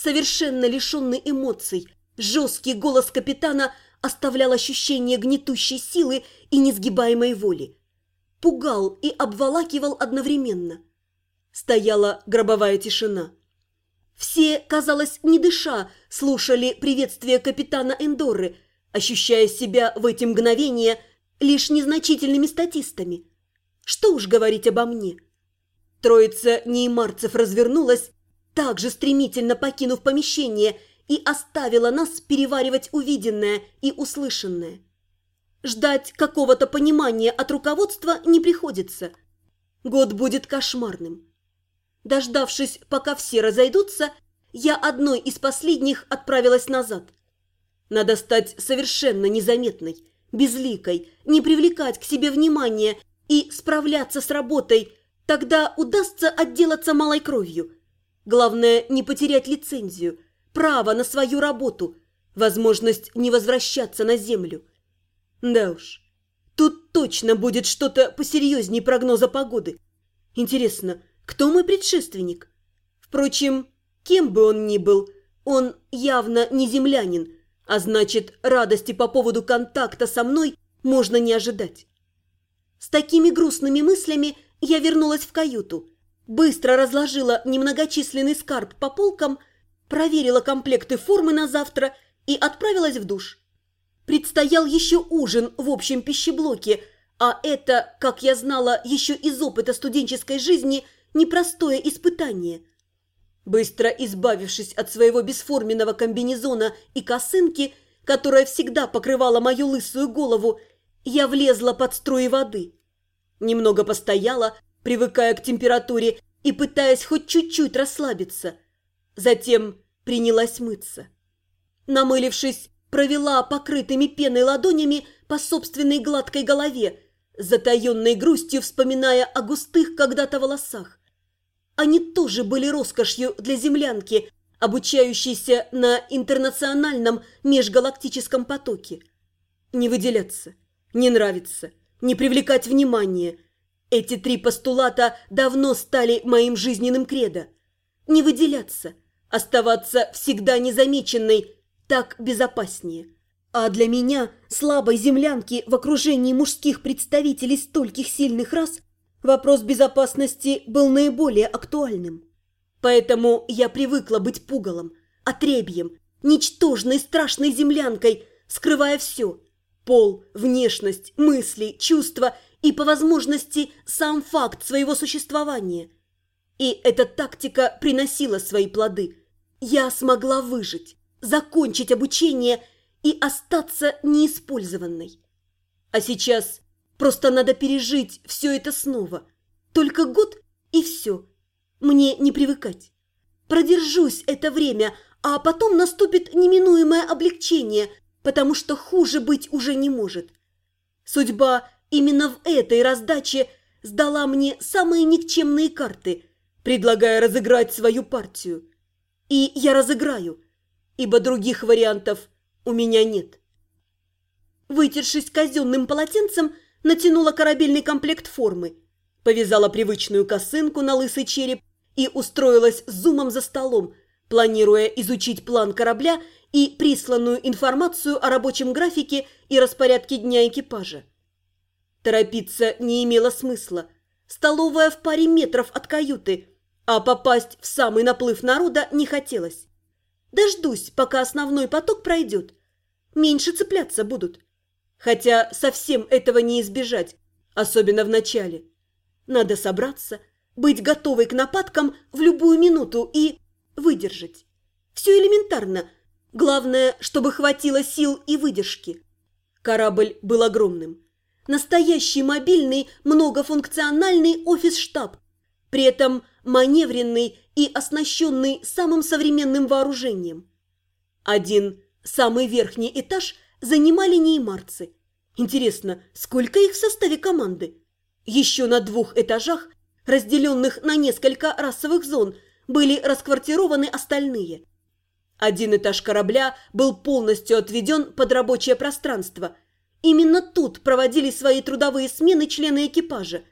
Совершенно лишенный эмоций, жесткий голос капитана оставлял ощущение гнетущей силы и несгибаемой воли. Пугал и обволакивал одновременно. Стояла гробовая тишина. Все, казалось, не дыша, слушали приветствие капитана Эндоры, ощущая себя в эти мгновения лишь незначительными статистами. Что уж говорить обо мне. Троица неймарцев развернулась, также стремительно покинув помещение, и оставила нас переваривать увиденное и услышанное. Ждать какого-то понимания от руководства не приходится. Год будет кошмарным. Дождавшись, пока все разойдутся, я одной из последних отправилась назад. Надо стать совершенно незаметной, безликой, не привлекать к себе внимания и справляться с работой, тогда удастся отделаться малой кровью. Главное, не потерять лицензию, право на свою работу, возможность не возвращаться на землю. Да уж, тут точно будет что-то посерьезнее прогноза погоды. Интересно, кто мой предшественник? Впрочем, кем бы он ни был, он явно не землянин, а значит, радости по поводу контакта со мной можно не ожидать. С такими грустными мыслями я вернулась в каюту, быстро разложила немногочисленный скарб по полкам, проверила комплекты формы на завтра и отправилась в душ. Предстоял еще ужин в общем пищеблоке, а это, как я знала еще из опыта студенческой жизни, непростое испытание. Быстро избавившись от своего бесформенного комбинезона и косынки, которая всегда покрывала мою лысую голову, я влезла под струи воды. Немного постояла, привыкая к температуре и пытаясь хоть чуть-чуть расслабиться. Затем принялась мыться. Намылившись, провела покрытыми пеной ладонями по собственной гладкой голове, затаенной грустью вспоминая о густых когда-то волосах. Они тоже были роскошью для землянки, обучающейся на интернациональном межгалактическом потоке. Не выделяться, не нравиться, не привлекать внимания. Эти три постулата давно стали моим жизненным кредо. Не выделяться, оставаться всегда незамеченной – так безопаснее. А для меня, слабой землянки в окружении мужских представителей стольких сильных рас, вопрос безопасности был наиболее актуальным. Поэтому я привыкла быть пугалом, отребьем, ничтожной страшной землянкой, скрывая все – пол, внешность, мысли, чувства и, по возможности, сам факт своего существования. И эта тактика приносила свои плоды. Я смогла выжить закончить обучение и остаться неиспользованной. А сейчас просто надо пережить все это снова. Только год и все. Мне не привыкать. Продержусь это время, а потом наступит неминуемое облегчение, потому что хуже быть уже не может. Судьба именно в этой раздаче сдала мне самые никчемные карты, предлагая разыграть свою партию. И я разыграю – ибо других вариантов у меня нет. Вытершись казенным полотенцем, натянула корабельный комплект формы, повязала привычную косынку на лысый череп и устроилась зумом за столом, планируя изучить план корабля и присланную информацию о рабочем графике и распорядке дня экипажа. Торопиться не имело смысла. Столовая в паре метров от каюты, а попасть в самый наплыв народа не хотелось. Дождусь, пока основной поток пройдет. Меньше цепляться будут. Хотя совсем этого не избежать, особенно в начале. Надо собраться, быть готовой к нападкам в любую минуту и выдержать. Все элементарно. Главное, чтобы хватило сил и выдержки. Корабль был огромным. Настоящий мобильный многофункциональный офис-штаб. При этом маневренный и оснащенный самым современным вооружением. Один, самый верхний этаж, занимали неймарцы. Интересно, сколько их в составе команды? Еще на двух этажах, разделенных на несколько расовых зон, были расквартированы остальные. Один этаж корабля был полностью отведен под рабочее пространство. Именно тут проводили свои трудовые смены члены экипажа.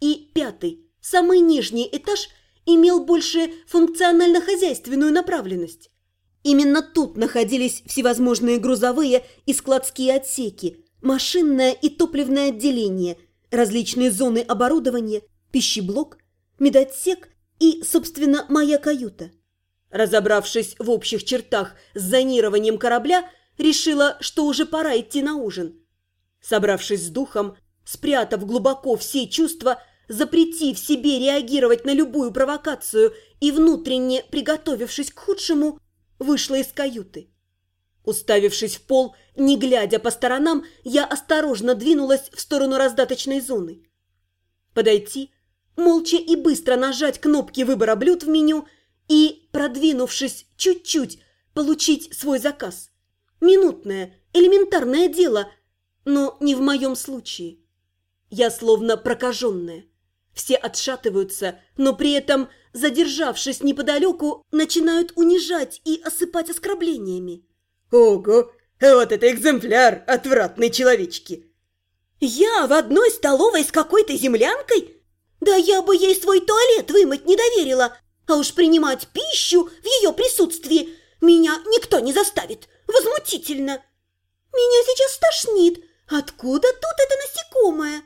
И пятый, самый нижний этаж – имел больше функционально-хозяйственную направленность. Именно тут находились всевозможные грузовые и складские отсеки, машинное и топливное отделение, различные зоны оборудования, пищеблок, медотсек и, собственно, моя каюта. Разобравшись в общих чертах с зонированием корабля, решила, что уже пора идти на ужин. Собравшись с духом, спрятав глубоко все чувства, запретив себе реагировать на любую провокацию и внутренне приготовившись к худшему, вышла из каюты. Уставившись в пол, не глядя по сторонам, я осторожно двинулась в сторону раздаточной зоны. Подойти, молча и быстро нажать кнопки выбора блюд в меню и, продвинувшись чуть-чуть, получить свой заказ. Минутное, элементарное дело, но не в моем случае. Я словно прокаженная. Все отшатываются, но при этом, задержавшись неподалеку, начинают унижать и осыпать оскорблениями. «Ого! Вот это экземпляр отвратной человечки!» «Я в одной столовой с какой-то землянкой? Да я бы ей свой туалет вымыть не доверила, а уж принимать пищу в ее присутствии меня никто не заставит. Возмутительно! Меня сейчас стошнит. Откуда тут это насекомое?»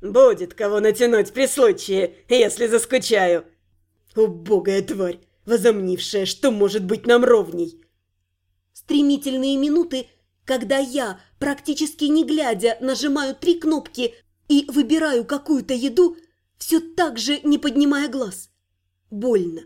Будет кого натянуть при случае, если заскучаю. Убогая тварь, возомнившая, что может быть нам ровней. Стремительные минуты, когда я, практически не глядя, нажимаю три кнопки и выбираю какую-то еду, все так же не поднимая глаз. Больно,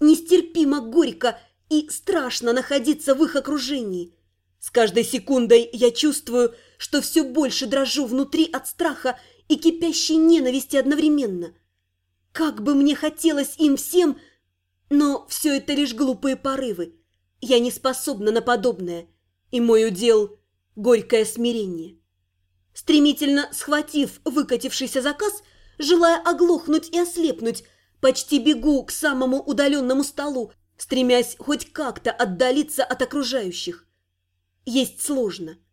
нестерпимо горько и страшно находиться в их окружении. С каждой секундой я чувствую, что все больше дрожу внутри от страха и кипящей ненависти одновременно. Как бы мне хотелось им всем, но все это лишь глупые порывы. Я не способна на подобное, и мой удел – горькое смирение. Стремительно схватив выкатившийся заказ, желая оглохнуть и ослепнуть, почти бегу к самому удаленному столу, стремясь хоть как-то отдалиться от окружающих. Есть сложно –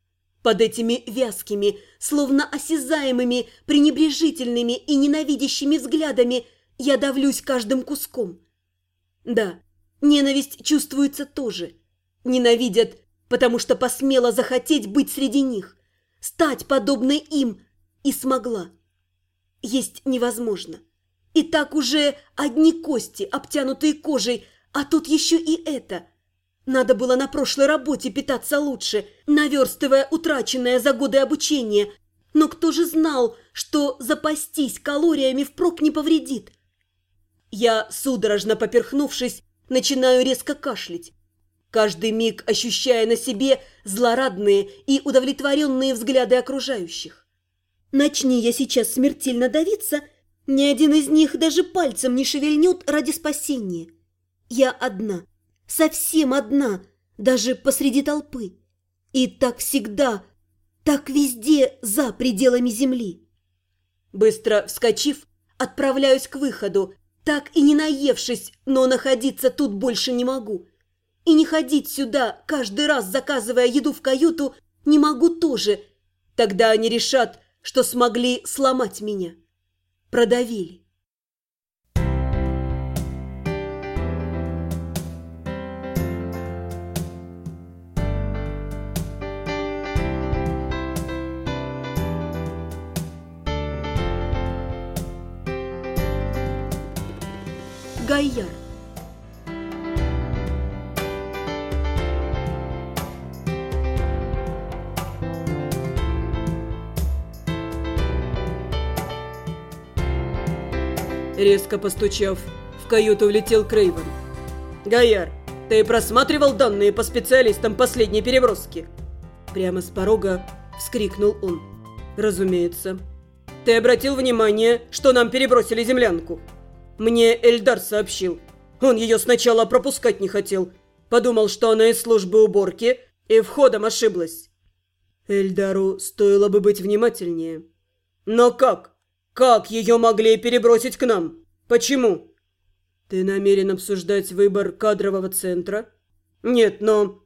под этими вязкими, словно осязаемыми, пренебрежительными и ненавидящими взглядами я давлюсь каждым куском. Да, ненависть чувствуется тоже. Ненавидят, потому что посмела захотеть быть среди них, стать подобной им, и смогла. Есть невозможно. И так уже одни кости, обтянутые кожей, а тут еще и это – надо было на прошлой работе питаться лучше, наверстывая утраченное за годы обучения. Но кто же знал, что запастись калориями впрок не повредит? Я, судорожно поперхнувшись, начинаю резко кашлять. Каждый миг ощущая на себе злорадные и удовлетворенные взгляды окружающих. Начни я сейчас смертельно давиться, ни один из них даже пальцем не шевельнет ради спасения. Я одна – совсем одна, даже посреди толпы. И так всегда, так везде за пределами земли. Быстро вскочив, отправляюсь к выходу, так и не наевшись, но находиться тут больше не могу. И не ходить сюда, каждый раз заказывая еду в каюту, не могу тоже. Тогда они решат, что смогли сломать меня. Продавили. Гайяр. Резко постучав, в каюту влетел Крейвен. «Гайяр, ты просматривал данные по специалистам последней переброски?» Прямо с порога вскрикнул он. «Разумеется. Ты обратил внимание, что нам перебросили землянку?» Мне Эльдар сообщил. Он ее сначала пропускать не хотел. Подумал, что она из службы уборки, и входом ошиблась. Эльдару стоило бы быть внимательнее. Но как? Как ее могли перебросить к нам? Почему? Ты намерен обсуждать выбор кадрового центра? Нет, но...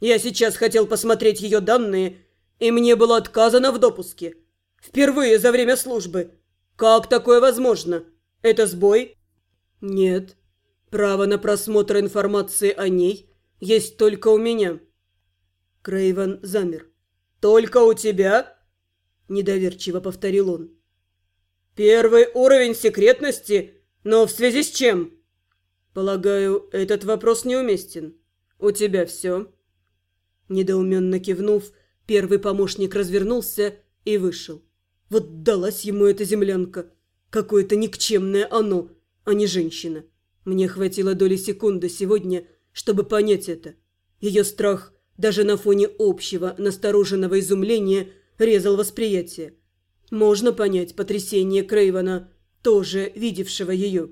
Я сейчас хотел посмотреть ее данные, и мне было отказано в допуске. Впервые за время службы. Как такое возможно? Это сбой? Нет. Право на просмотр информации о ней есть только у меня. Крейвен замер. Только у тебя? Недоверчиво повторил он. Первый уровень секретности, но в связи с чем? Полагаю, этот вопрос неуместен. У тебя все? Недоуменно кивнув, первый помощник развернулся и вышел. Вот далась ему эта землянка. Какое-то никчемное оно, а не женщина. Мне хватило доли секунды сегодня, чтобы понять это. Ее страх даже на фоне общего настороженного изумления резал восприятие. Можно понять потрясение Крейвана, тоже видевшего ее.